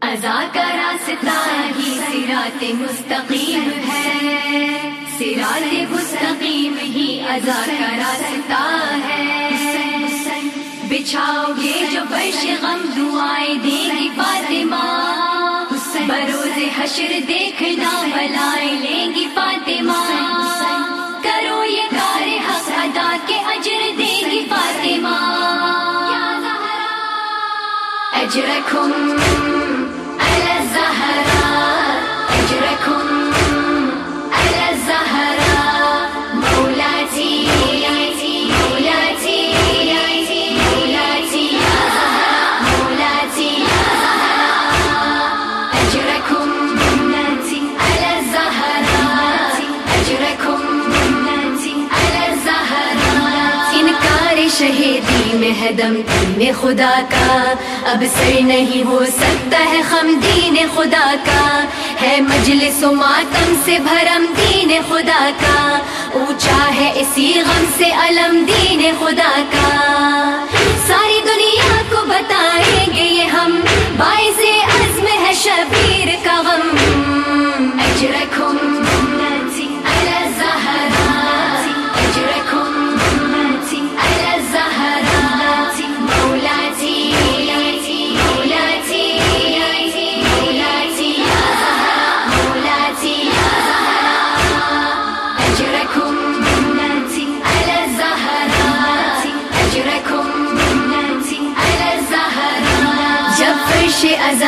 ازا کا راستہ ہی سرات مستقیم ہے۔ سرات مستقیم ہی ازا کا راستہ ہے۔ بچھاؤ گے جو فرش غم دعائیں دے گی فاطمہ۔ بروز حشر دیکھنا بلائے لیں گی فاطمہ۔ کرو یہ کار حق ادا کے اجر دے گی فاطمہ۔ اجرکم دم دین خدا کا۔ اب سر نہیں ہو سکتا ہے خم دین خدا کا۔ ہے مجلس و ماتم سے بھرم دین خدا کا۔ اونچا ہے اسی غم سے علم دین خدا کا۔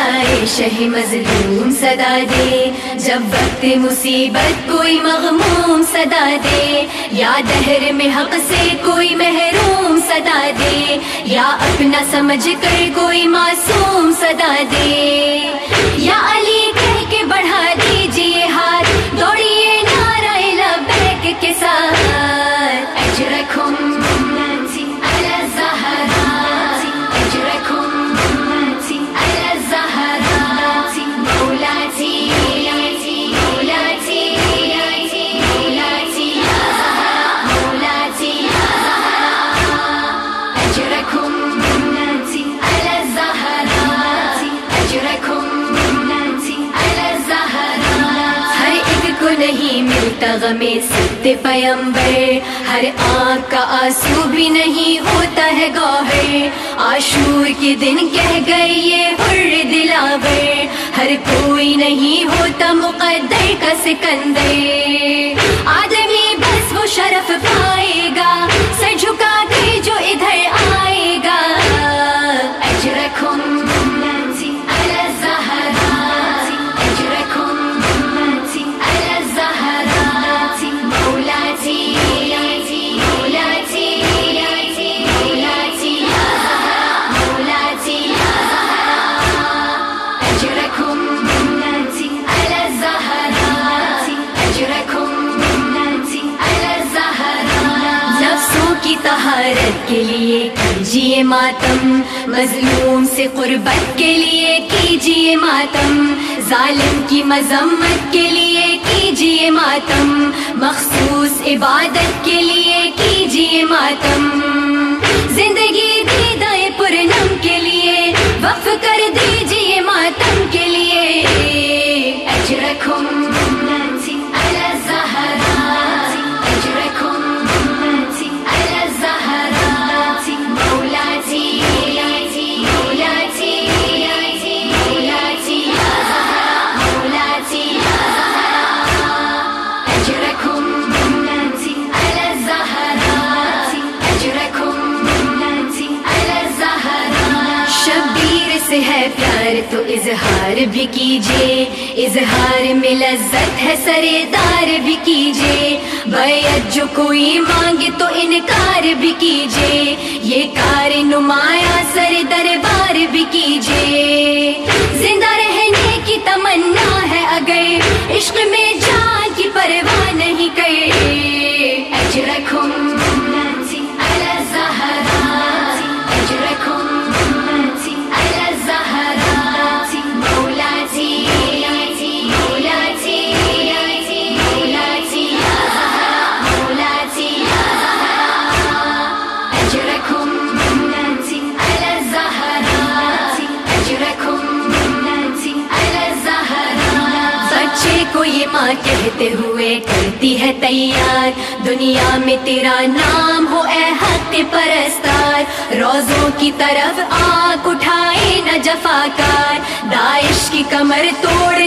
فرش شہ مظلوم صدا دے۔ جب وقت مصیبت کوئی مغموم صدا دے۔ یا دہر میں حق سے کوئی محروم صدا دے۔ یا اپنا سمجھ کر کوئی معصوم صدا دے۔ یا پیمبر، ہر آنکھ کا آنسو بھی نہیں ہوتا ہے گوہر۔ آشور کے دن کہہ گئی یہ حر دلاور۔ ہر کوئی نہیں ہوتا مقدر کا سکندر۔ آدمی کے لیے کیجیے ماتم۔ مظلوم سے قربت کے لیے کیجیے ماتم۔ ظالم کی مذمت کے لیے کیجیے ماتم۔ مخصوص عبادت کے لیے کیجیے ماتم۔ زندگی دی دائیں پرنم کے لیے وقف کر دیجیے ماتم۔ اظہار بھی کیجیے اظہار میں لذت ہے سردار بھی کیجیے بیعت جو کوئی مانگے تو انکار بھی کیجیے یہ کار نمایاں سر دربار بھی کیجیے زندہ رہے یہ ماں کہتے ہوئے کرتی ہے تیار۔ دنیا میں تیرا نام ہو اے حق پرستار۔ روزوں کی طرف آنکھ اٹھائے نہ جفاکار۔ داعش کی کمر توڑ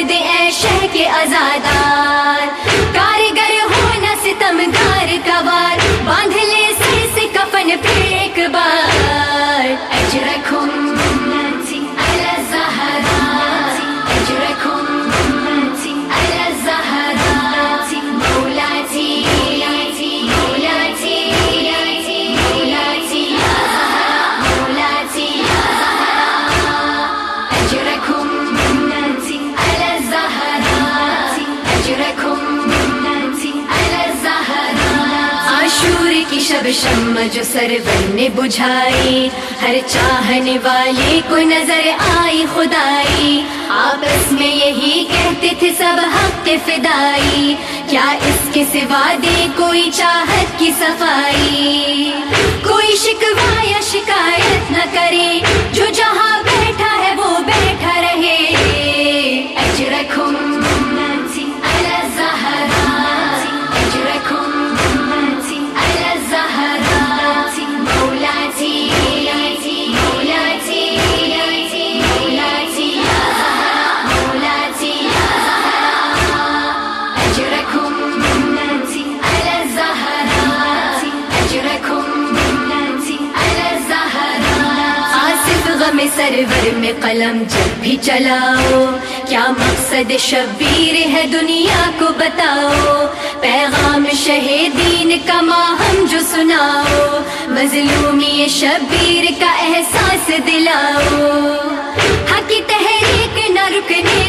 شم جو سرور نے بجھائی، ہر چاہنے والے کو نظر آئی خدائی۔ آپس میں یہی کہتے تھے سب حق کے فدائی۔ کیا اس کے سوا دے کوئی چاہت کی صفائی؟ کوئی شکوا یا شکایت میں سرور میں قلم جب بھی چلاؤ، کیا مقصد شبیر ہے دنیا کو بتاؤ؟ پیغام شہدین کا ماہم جو سناؤ، مظلومی شبیر کا احساس دلاؤ۔ حقی تحریک نہ رکنے